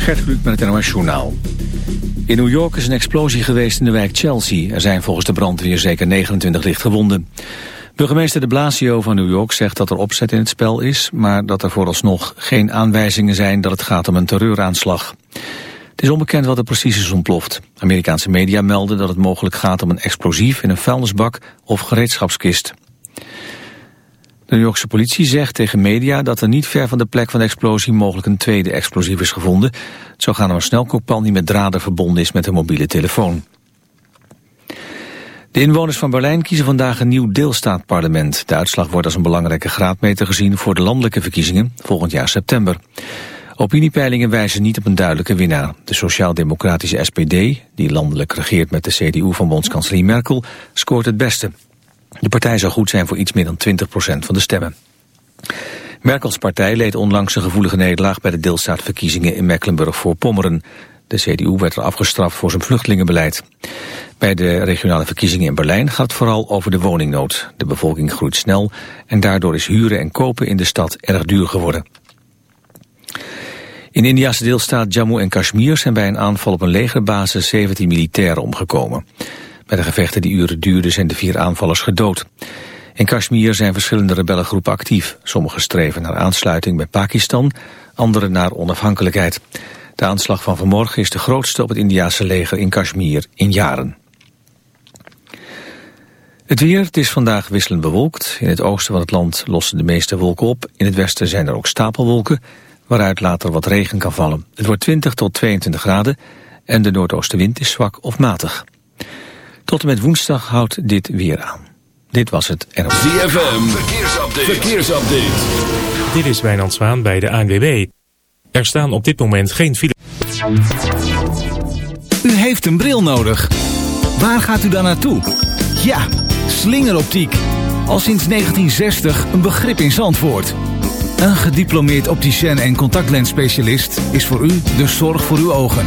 Gert Kluk met het NOS Journaal. In New York is een explosie geweest in de wijk Chelsea. Er zijn volgens de brandweer zeker 29 lichtgewonden. Burgemeester de Blasio van New York zegt dat er opzet in het spel is... maar dat er vooralsnog geen aanwijzingen zijn dat het gaat om een terreuraanslag. Het is onbekend wat er precies is ontploft. Amerikaanse media melden dat het mogelijk gaat om een explosief in een vuilnisbak of gereedschapskist. De New Yorkse politie zegt tegen media dat er niet ver van de plek van de explosie mogelijk een tweede explosief is gevonden. Het zou gaan om een snelkookpan die met draden verbonden is met een mobiele telefoon. De inwoners van Berlijn kiezen vandaag een nieuw deelstaatparlement. De uitslag wordt als een belangrijke graadmeter gezien voor de landelijke verkiezingen volgend jaar september. Opiniepeilingen wijzen niet op een duidelijke winnaar. De sociaal-democratische SPD, die landelijk regeert met de CDU van bondskanselier Merkel, scoort het beste. De partij zou goed zijn voor iets meer dan 20% van de stemmen. Merkels partij leed onlangs een gevoelige nederlaag bij de deelstaatverkiezingen in Mecklenburg-Voorpommeren. De CDU werd er afgestraft voor zijn vluchtelingenbeleid. Bij de regionale verkiezingen in Berlijn gaat het vooral over de woningnood. De bevolking groeit snel en daardoor is huren en kopen in de stad erg duur geworden. In Indiase deelstaat Jammu en Kashmir zijn bij een aanval op een legerbasis 17 militairen omgekomen. Bij de gevechten die uren duurden zijn de vier aanvallers gedood. In Kashmir zijn verschillende rebellengroepen actief. Sommige streven naar aansluiting bij Pakistan, andere naar onafhankelijkheid. De aanslag van vanmorgen is de grootste op het Indiase leger in Kashmir in jaren. Het weer, het is vandaag wisselend bewolkt. In het oosten van het land lossen de meeste wolken op. In het westen zijn er ook stapelwolken, waaruit later wat regen kan vallen. Het wordt 20 tot 22 graden en de noordoostenwind is zwak of matig. Tot en met woensdag houdt dit weer aan. Dit was het NOS. ZFM, verkeersupdate. verkeersupdate. Dit is Wijnand Zwaan bij de ANWB. Er staan op dit moment geen file. U heeft een bril nodig. Waar gaat u dan naartoe? Ja, slingeroptiek. Al sinds 1960 een begrip in Zandvoort. Een gediplomeerd opticien en contactlensspecialist is voor u de zorg voor uw ogen.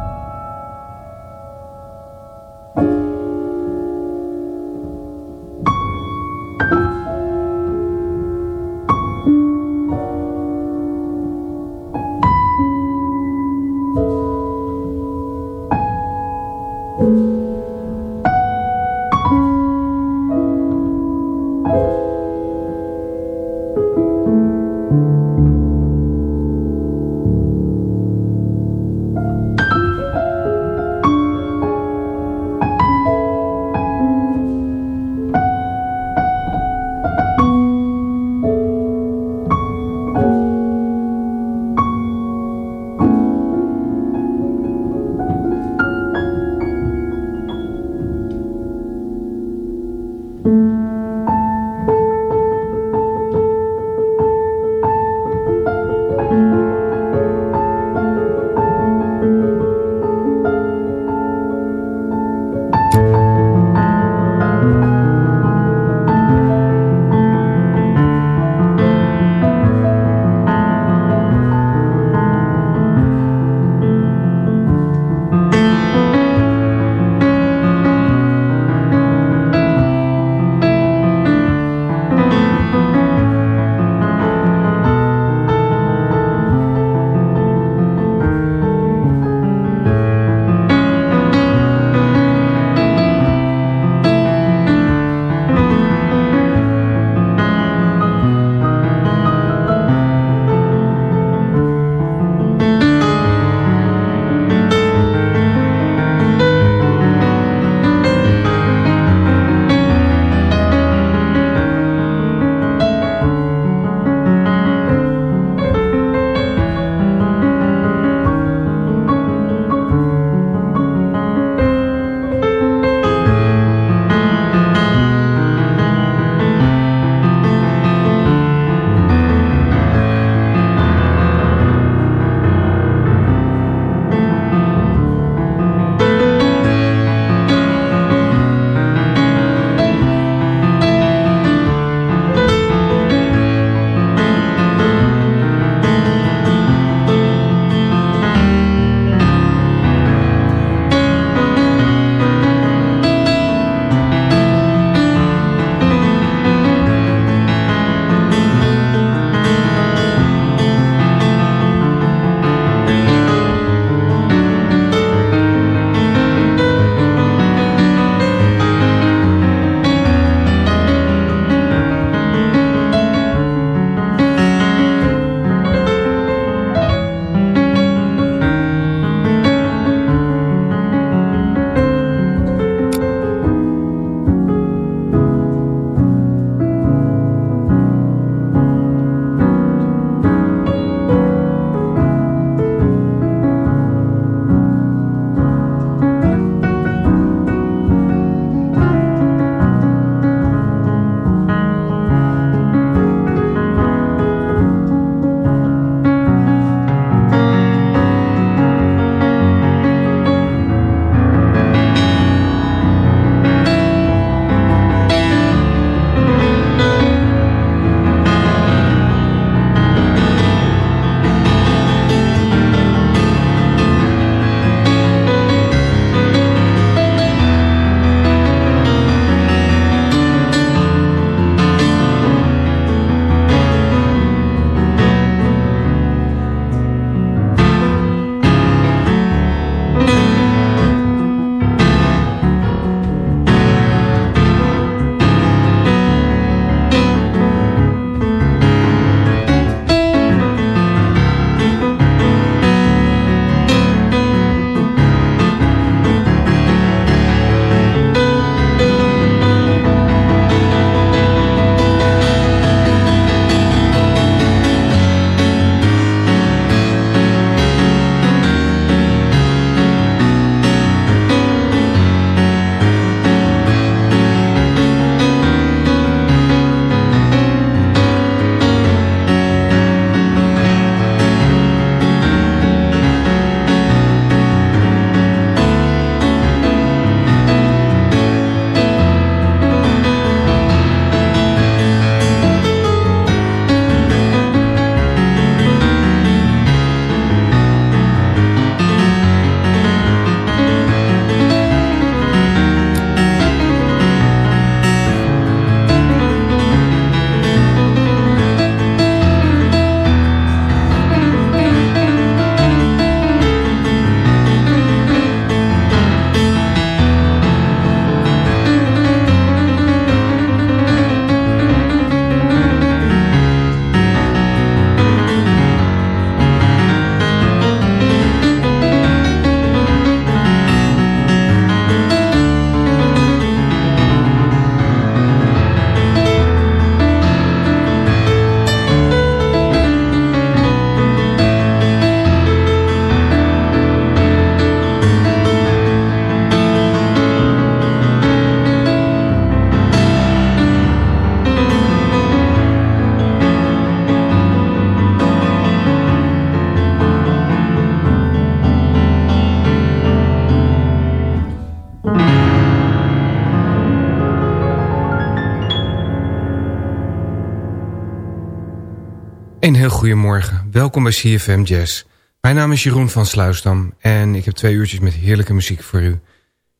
Een heel goedemorgen. Welkom bij CFM Jazz. Mijn naam is Jeroen van Sluisdam en ik heb twee uurtjes met heerlijke muziek voor u. Ik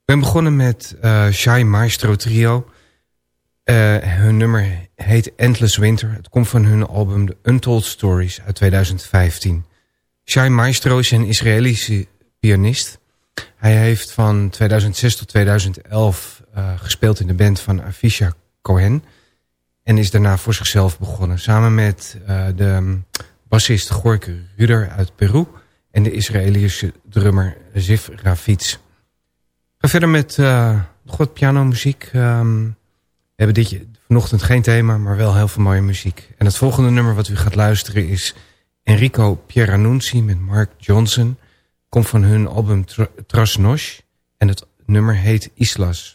ben begonnen met uh, Shai Maestro Trio. Uh, hun nummer heet Endless Winter. Het komt van hun album The Untold Stories uit 2015. Shai Maestro is een Israëlische pianist. Hij heeft van 2006 tot 2011 uh, gespeeld in de band van Avisha Cohen... En is daarna voor zichzelf begonnen. Samen met uh, de bassist Gorke Ruder uit Peru. En de Israëlische drummer Ziv Ravitz. Ga verder met uh, god pianomuziek. Um, we hebben dit vanochtend geen thema, maar wel heel veel mooie muziek. En het volgende nummer wat u gaat luisteren is Enrico Pieranunzi met Mark Johnson. Komt van hun album Trasnosh. En het nummer heet Islas.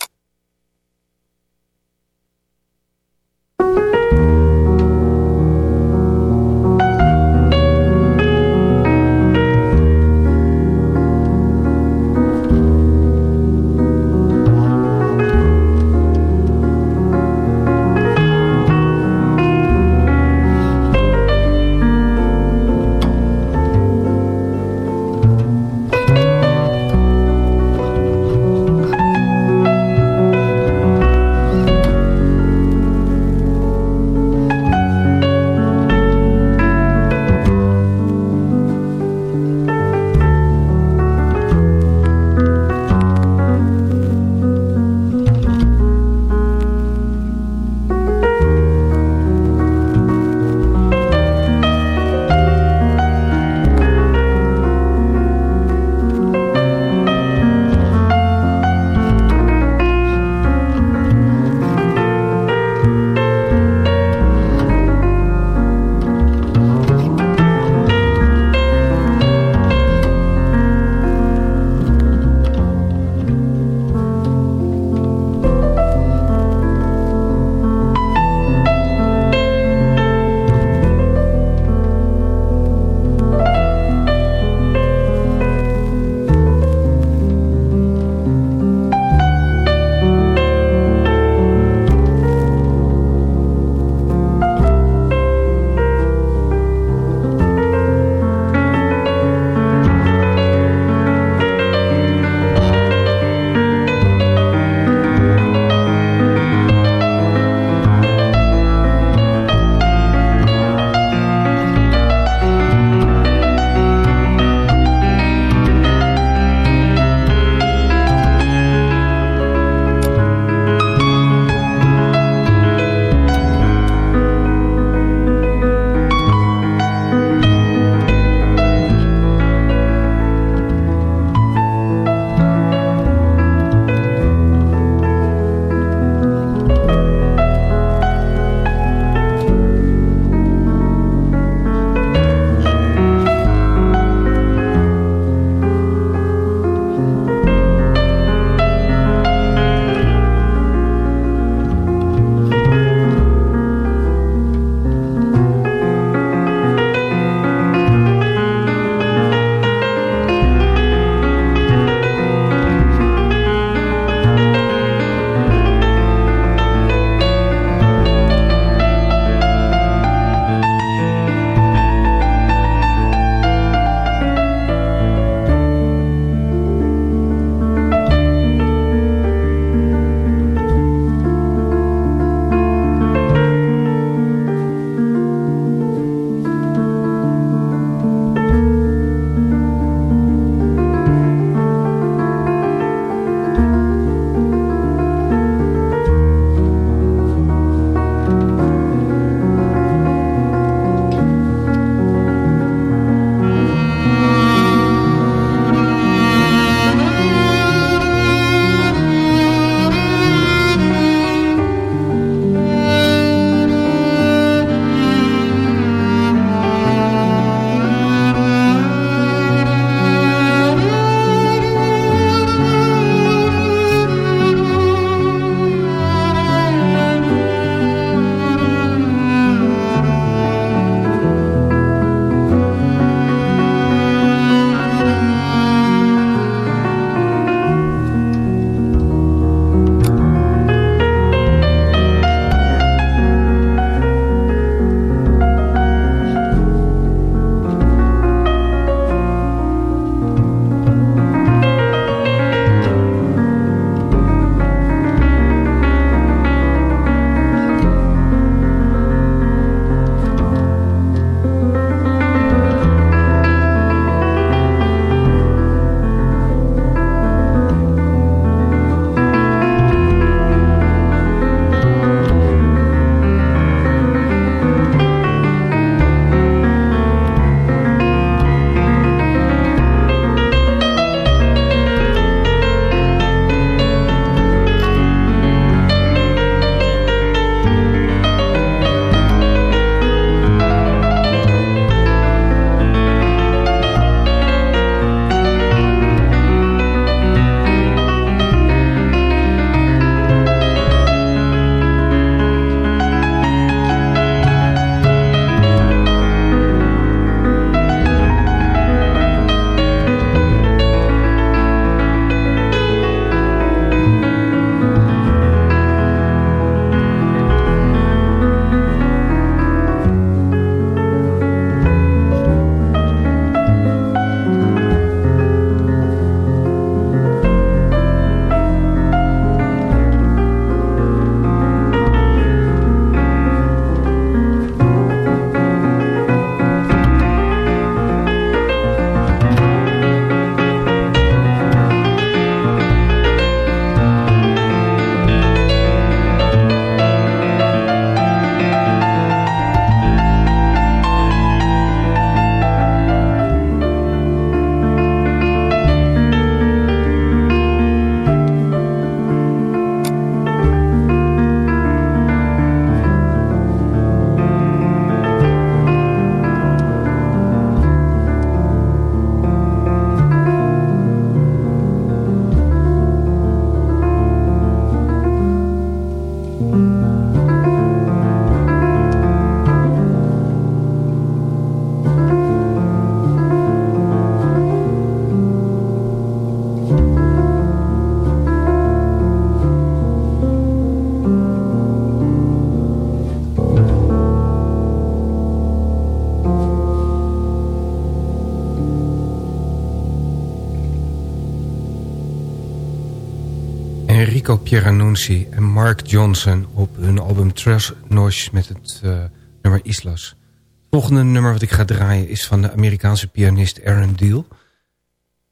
Pieranunzi en Mark Johnson op hun album Trust Nosh met het uh, nummer Islas. Het volgende nummer wat ik ga draaien is van de Amerikaanse pianist Aaron Deal.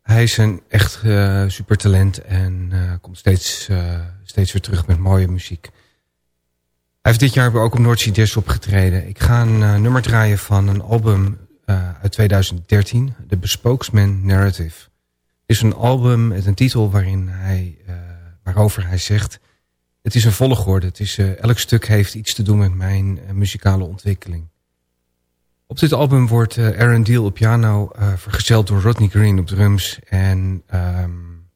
Hij is een echt uh, supertalent en uh, komt steeds, steeds weer terug met mooie muziek. Hij heeft dit jaar ook op Noordzee Jazz opgetreden. Ik ga een nummer draaien van een album uit 2013, The Bespokesman Narrative. Het is een album met een titel waarin hij waarover hij zegt... het is een volgorde, het is, uh, elk stuk heeft iets te doen met mijn uh, muzikale ontwikkeling. Op dit album wordt uh, Aaron Deal op piano vergezeld door Rodney Green op drums... en um,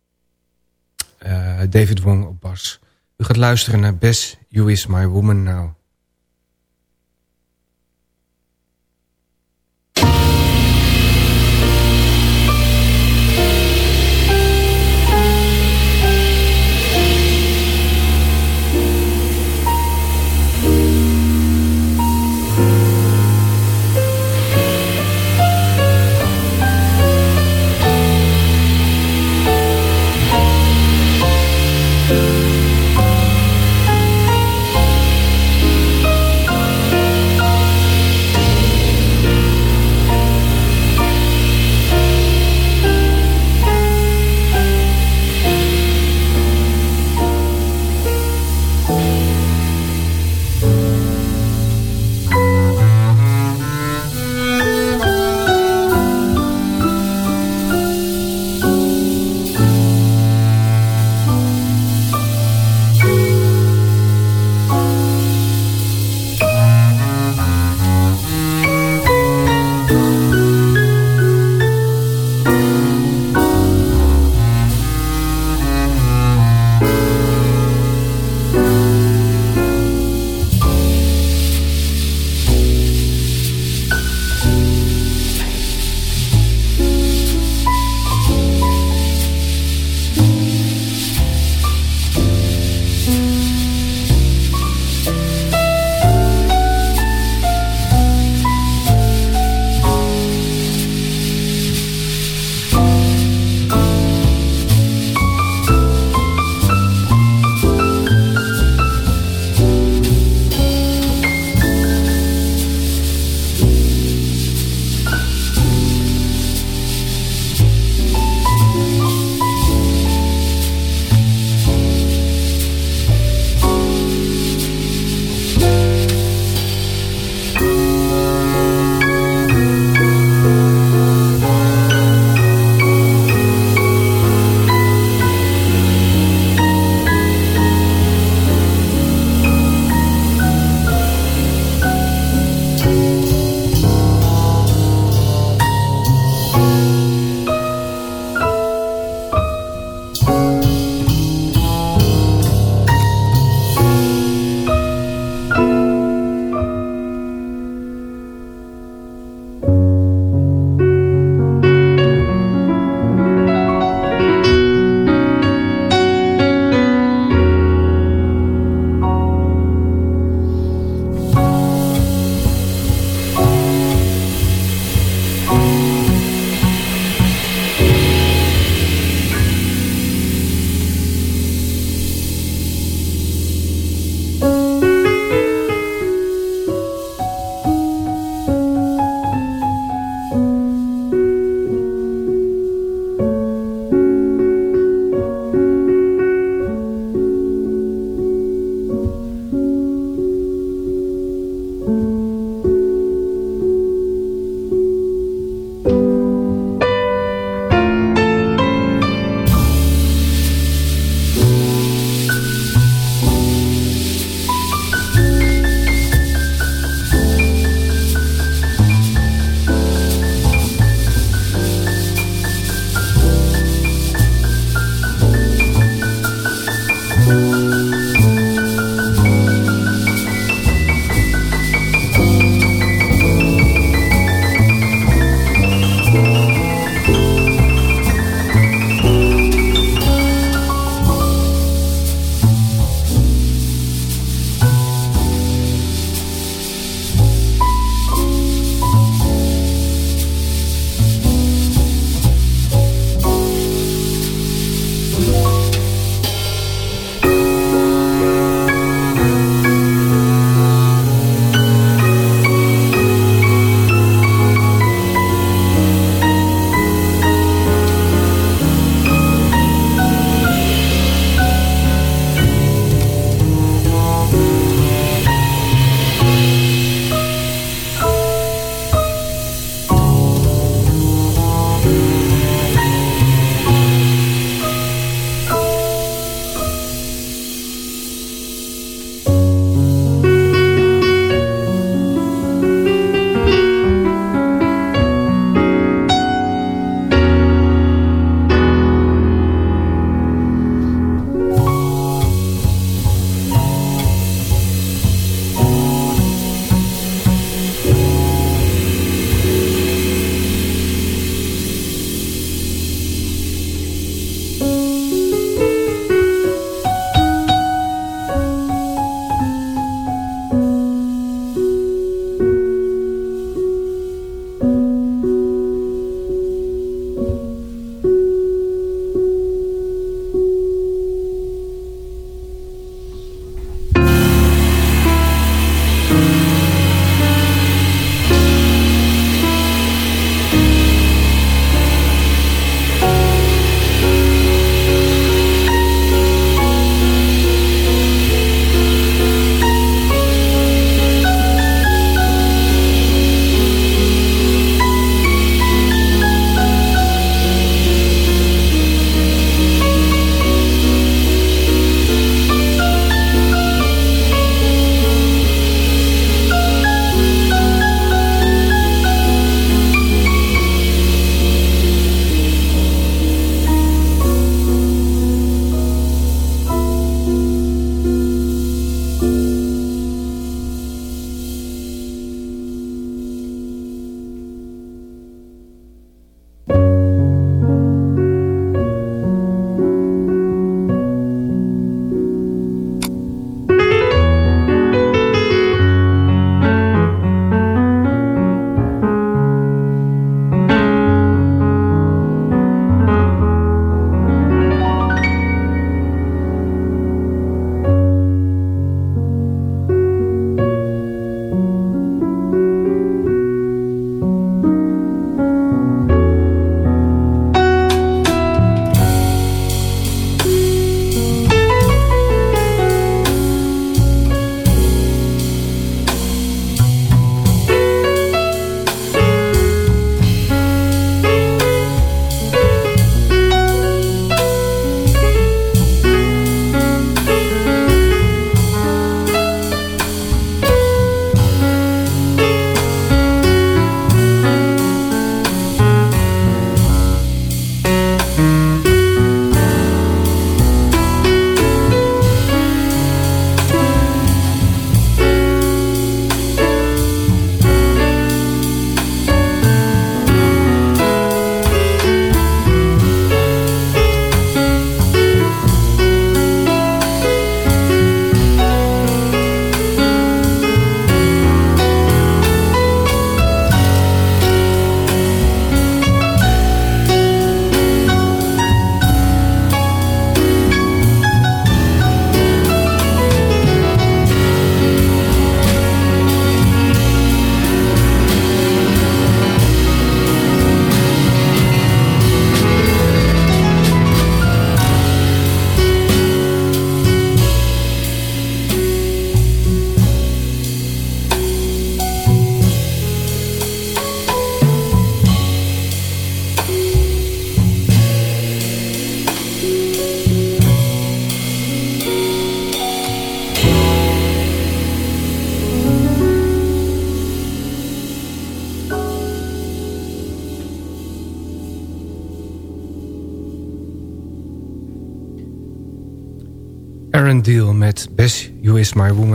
David Wong op bas. U gaat luisteren naar Bess, You Is My Woman Now.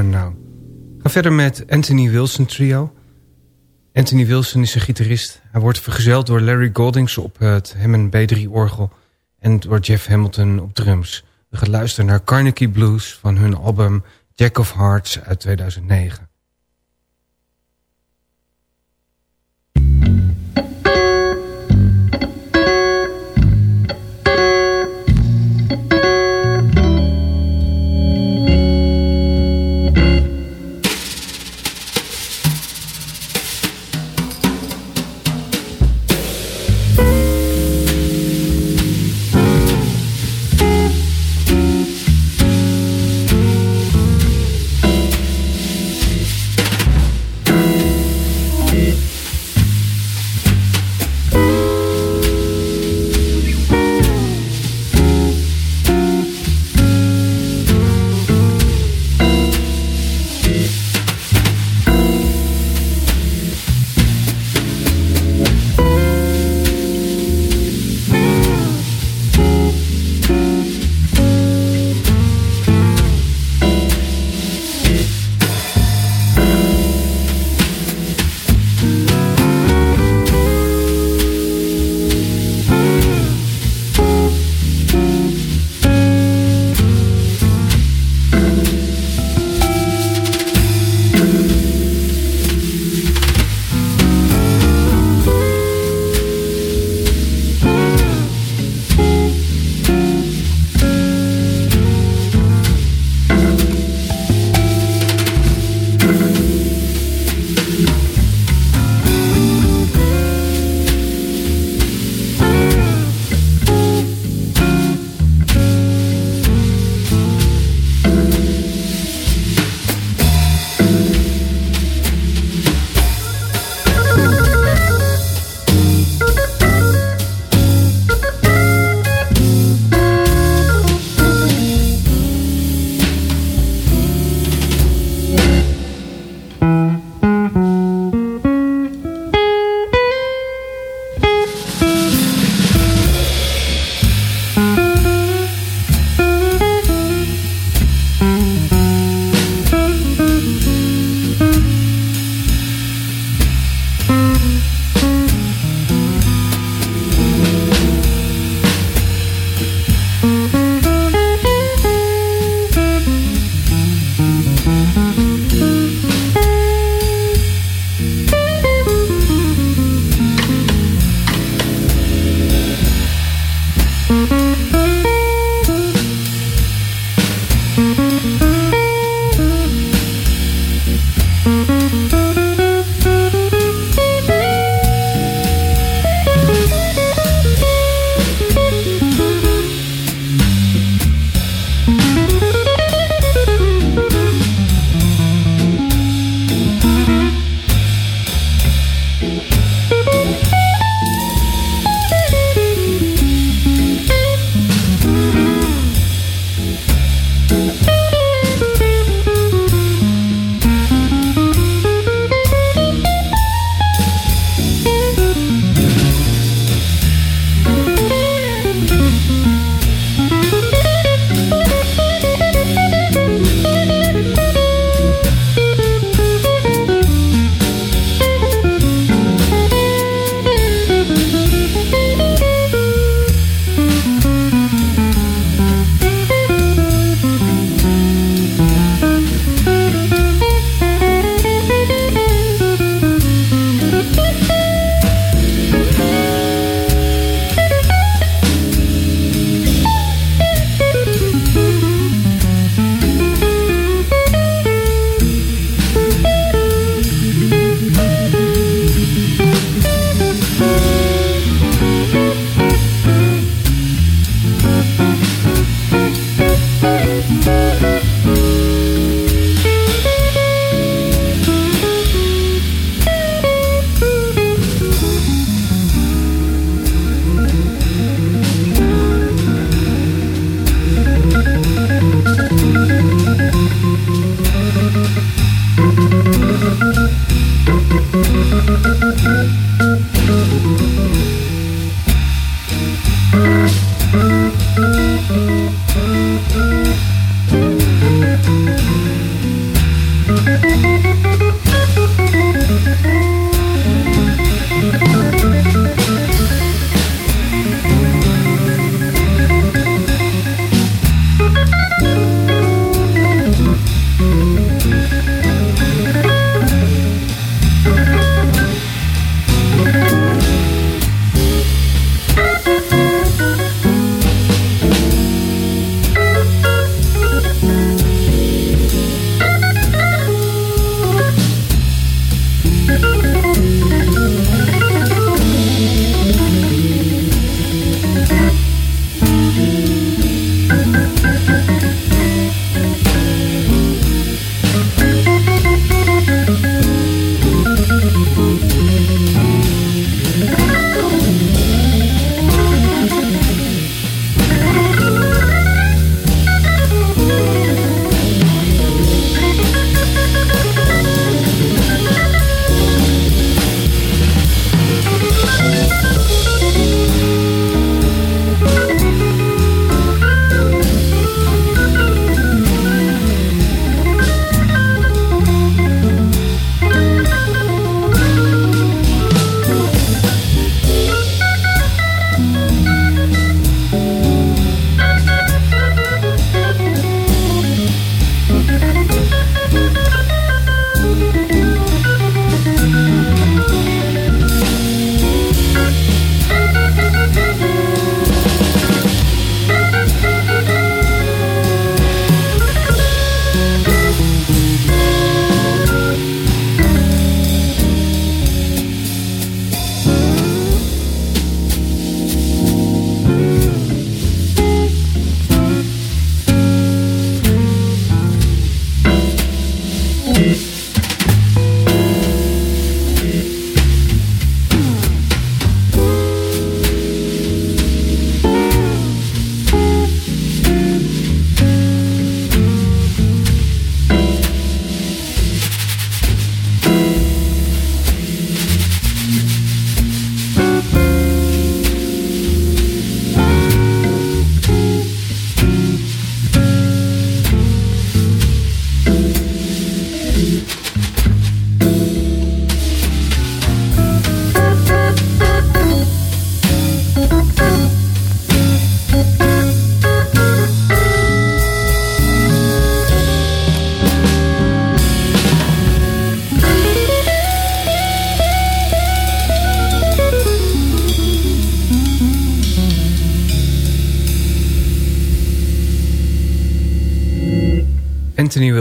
Woman Now. Verder met Anthony Wilson Trio. Anthony Wilson is een gitarist. Hij wordt vergezeld door Larry Goldings op het Hammond B3-orgel... en door Jeff Hamilton op drums. We gaan luisteren naar Carnegie Blues van hun album Jack of Hearts uit 2009.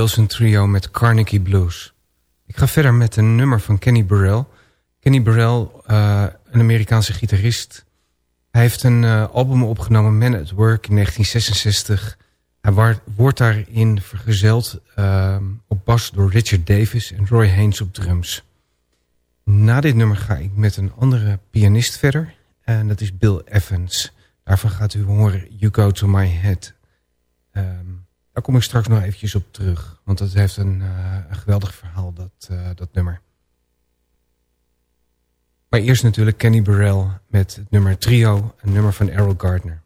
Wilson Trio met Carnegie Blues. Ik ga verder met een nummer van Kenny Burrell. Kenny Burrell, uh, een Amerikaanse gitarist. Hij heeft een uh, album opgenomen, Man at Work, in 1966. Hij wordt daarin vergezeld uh, op bas door Richard Davis en Roy Haynes op drums. Na dit nummer ga ik met een andere pianist verder. En dat is Bill Evans. Daarvan gaat u horen You Go To My Head. Um, daar kom ik straks nog eventjes op terug. Want dat heeft een, een geweldig verhaal, dat, uh, dat nummer. Maar eerst natuurlijk Kenny Burrell met het nummer Trio. Een nummer van Errol Gardner.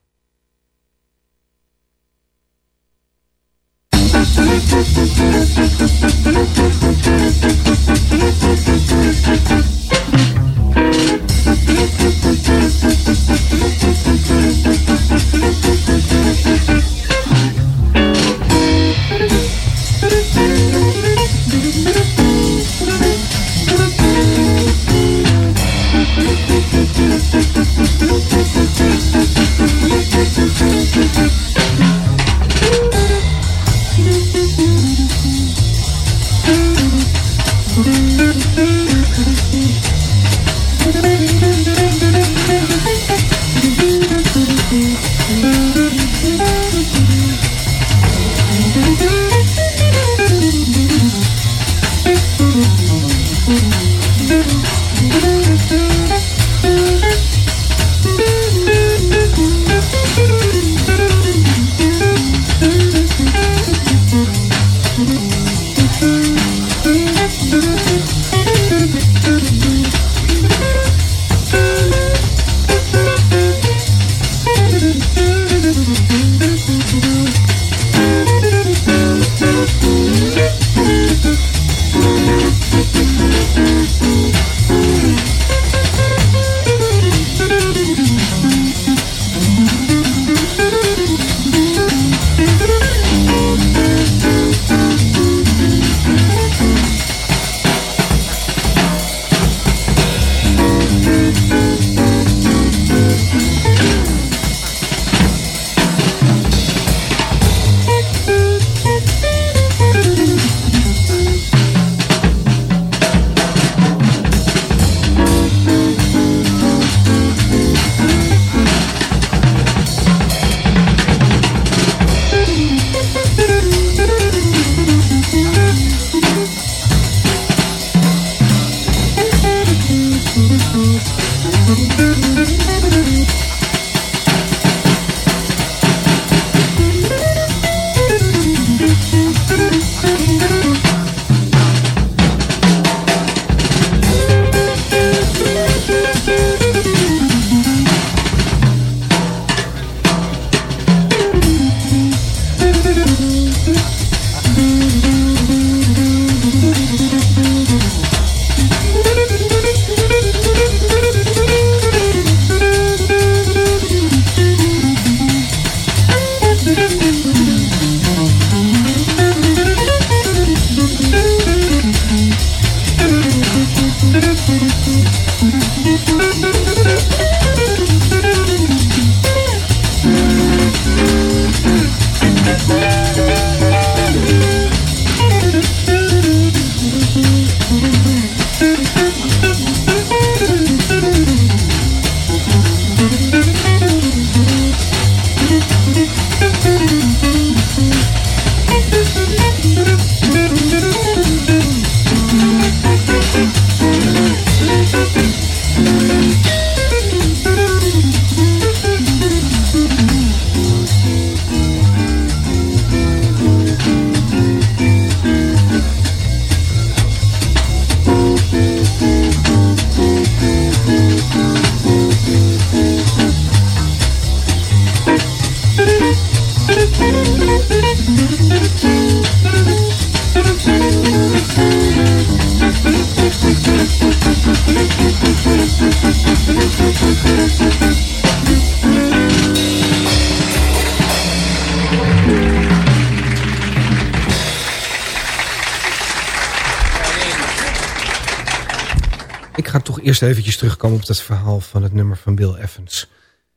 Eerst eventjes terugkomen op dat verhaal van het nummer van Bill Evans.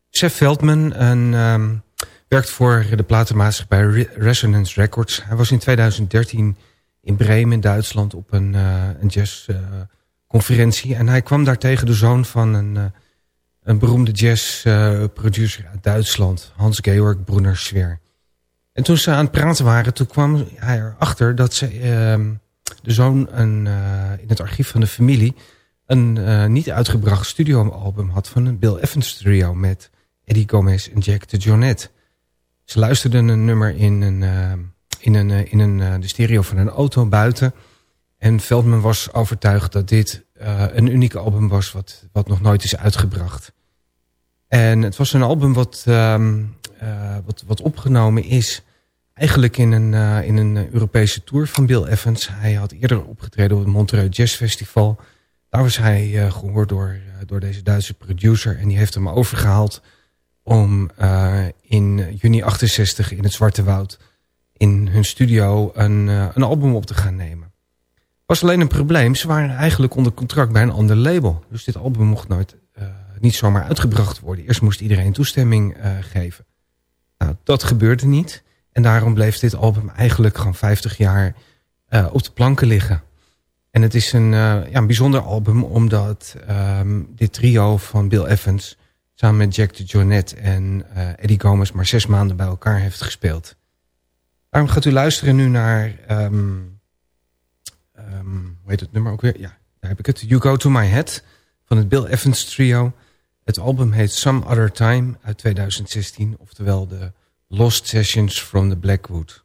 Chef Veldman, een um, werkt voor de platenmaatschappij Resonance Records. Hij was in 2013 in Bremen, Duitsland, op een, uh, een jazzconferentie. en hij kwam daar tegen de zoon van een, uh, een beroemde jazzproducer uit Duitsland, Hans-Georg Brunner-Schwer. En toen ze aan het praten waren, toen kwam hij erachter dat ze, uh, de zoon een, in het archief van de familie een uh, niet uitgebracht studioalbum had van een Bill Evans trio met Eddie Gomez en Jack de Jonette. Ze luisterden een nummer in, een, uh, in, een, uh, in een, de stereo van een auto buiten. En Veldman was overtuigd dat dit een uniek album was wat, wat nog nooit is uitgebracht. En het was een album wat, um, wat, wat opgenomen is eigenlijk in een, in een Europese tour van Bill Evans. Hij had eerder opgetreden op het Montreux Jazz Festival. Daar was hij uh, gehoord door, uh, door deze Duitse producer. En die heeft hem overgehaald om in juni 68 in het Zwarte Woud... in hun studio een, een album op te gaan nemen. was alleen een probleem. Ze waren eigenlijk onder contract bij een ander label. Dus dit album mocht nooit niet zomaar uitgebracht worden. Eerst moest iedereen toestemming geven. Nou, dat gebeurde niet... En daarom bleef dit album eigenlijk gewoon 50 jaar op de planken liggen. En het is een, uh, ja, een bijzonder album omdat um, dit trio van Bill Evans... samen met Jack de Jonette en uh, Eddie Gomez maar zes maanden bij elkaar heeft gespeeld. Daarom gaat u luisteren nu naar... Um, um, hoe heet het nummer ook weer? Ja, daar heb ik het. You Go To My Head van het Bill Evans trio. Het album heet Some Other Time uit 2016. Oftewel de Lost Sessions from the Blackwood.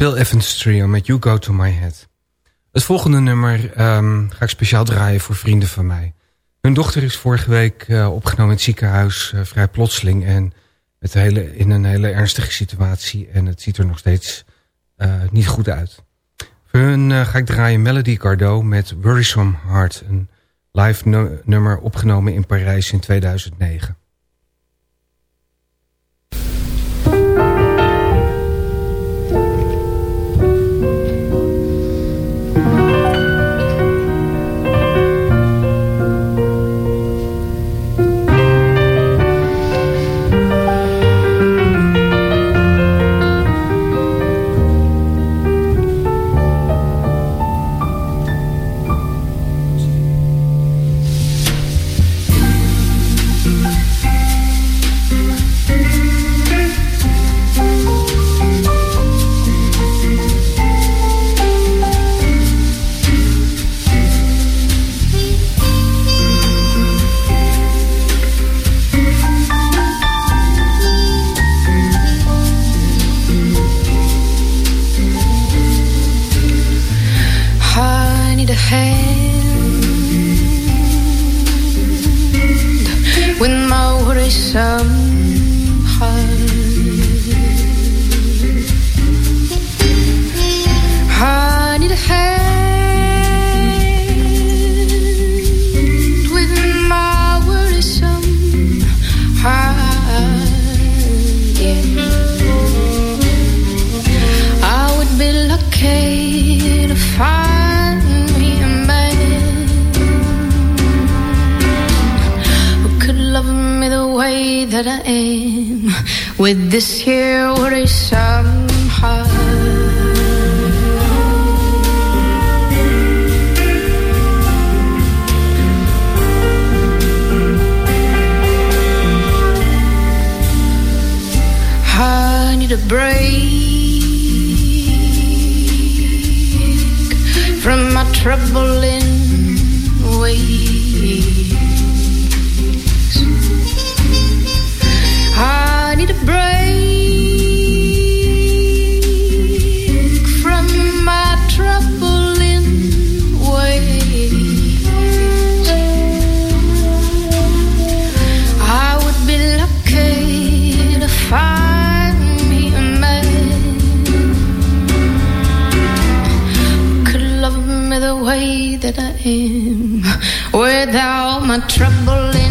Bill Evans Trio met You Go To My Head. Het volgende nummer um, ga ik speciaal draaien voor vrienden van mij. Hun dochter is vorige week uh, opgenomen in het ziekenhuis, uh, vrij plotseling... en het hele, in een hele ernstige situatie. En het ziet er nog steeds uh, niet goed uit. Voor hun ga ik draaien Melody Gardot met Worrisome Heart... een live nummer opgenomen in Parijs in 2009. am with this here worry somehow. I need break from my troubling ways. my trouble in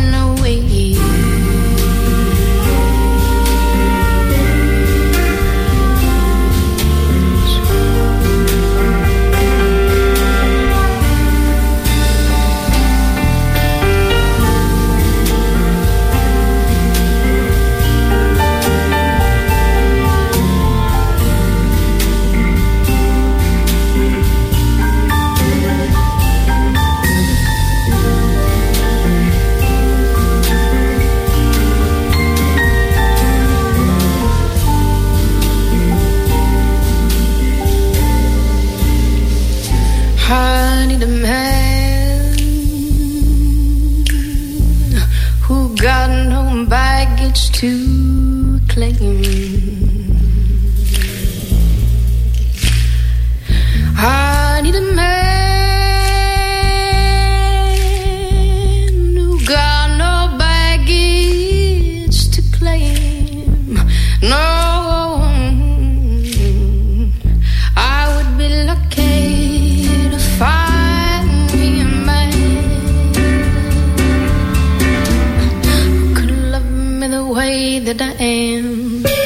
that I am.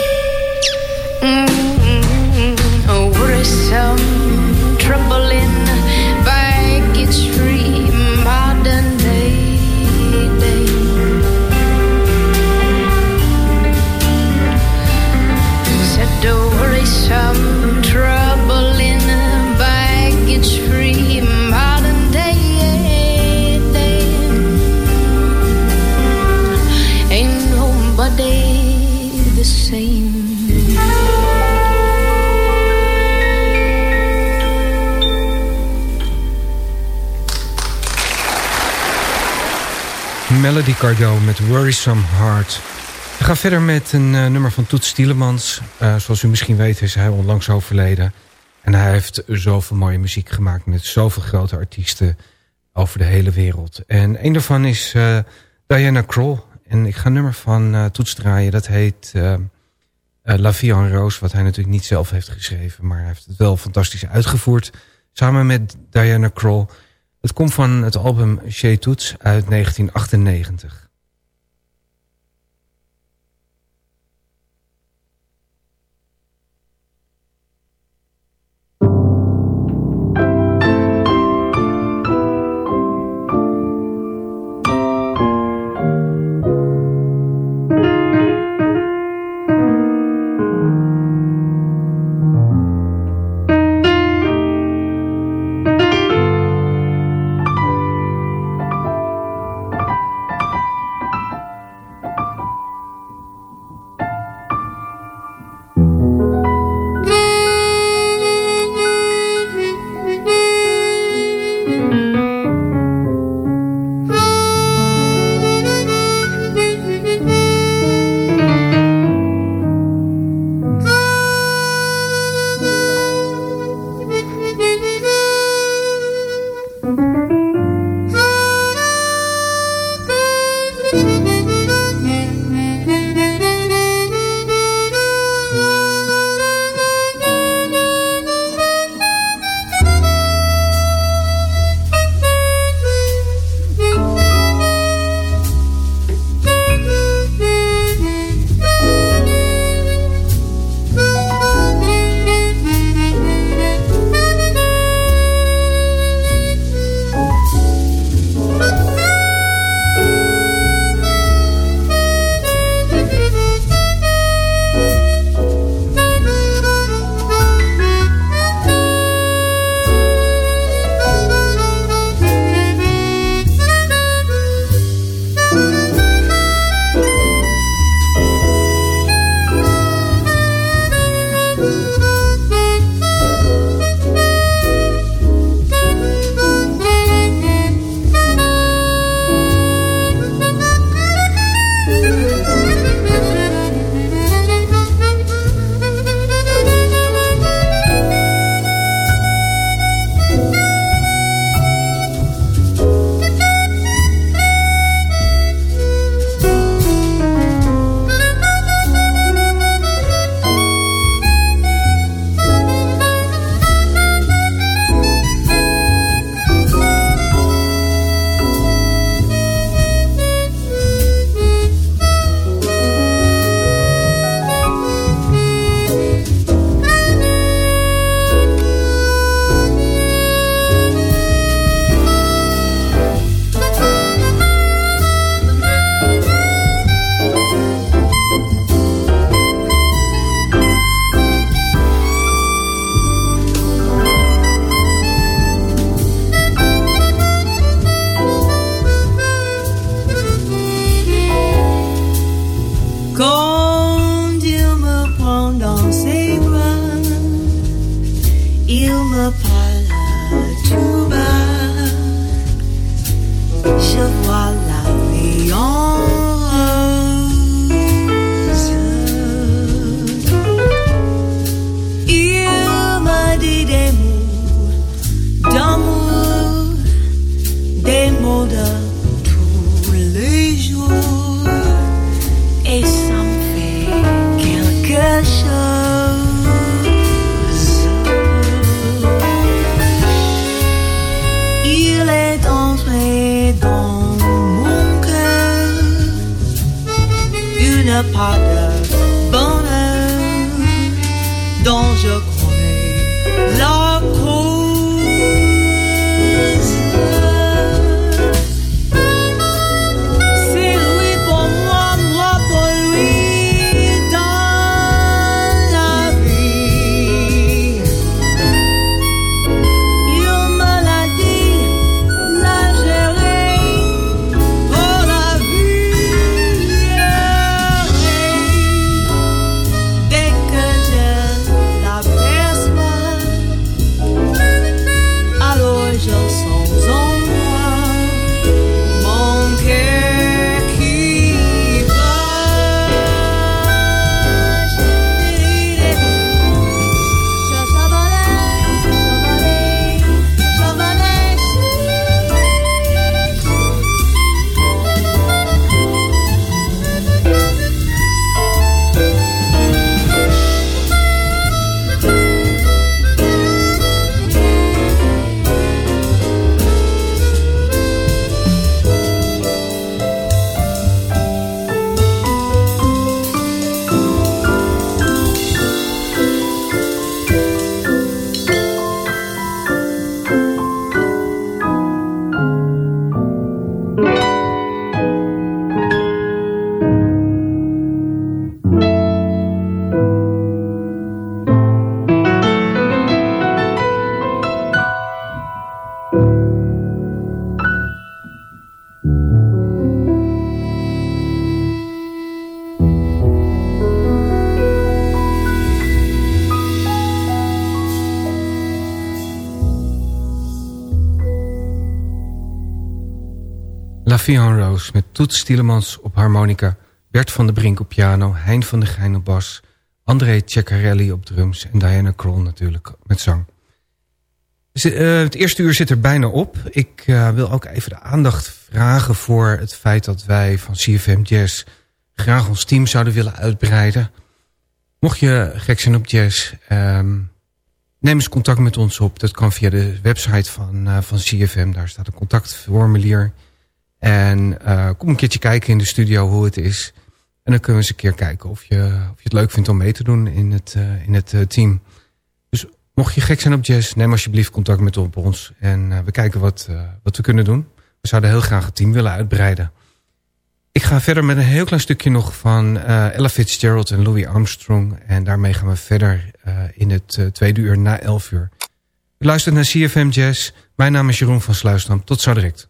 Melody Cardo met Worrisome Heart. We gaan verder met een uh, nummer van Toets Stielemans. Uh, zoals u misschien weet is hij onlangs overleden. En hij heeft zoveel mooie muziek gemaakt met zoveel grote artiesten over de hele wereld. En een daarvan is uh, Diana Kroll. En ik ga een nummer van Toets draaien. Dat heet La Vie en Rose. Wat hij natuurlijk niet zelf heeft geschreven. Maar hij heeft het wel fantastisch uitgevoerd. Samen met Diana Kroll. Het komt van het album Chez Toets uit 1998. En Rose met Toets Stielemans op harmonica... Bert van der Brink op piano, Hein van der Geijn op bas... André Ceccarelli op drums en Diana Kroll natuurlijk met zang. Uh, het eerste uur zit er bijna op. Ik uh, wil ook even de aandacht vragen voor het feit dat wij van CFM Jazz... graag ons team zouden willen uitbreiden. Mocht je gek zijn op jazz... Um, neem eens contact met ons op. Dat kan via de website van, uh, van CFM. Daar staat een contactformulier. En kom een keertje kijken in de studio hoe het is... En dan kunnen we eens een keer kijken of je, of je het leuk vindt om mee te doen in het, uh, in het uh, team. Dus mocht je gek zijn op jazz, neem alsjeblieft contact met op ons. En uh, we kijken wat, wat we kunnen doen. We zouden heel graag het team willen uitbreiden. Ik ga verder met een heel klein stukje nog van Ella Fitzgerald en Louis Armstrong. En daarmee gaan we verder in het tweede uur na elf uur. U luistert naar CFM Jazz. Mijn naam is Jeroen van Sluisdam. Tot zo direct.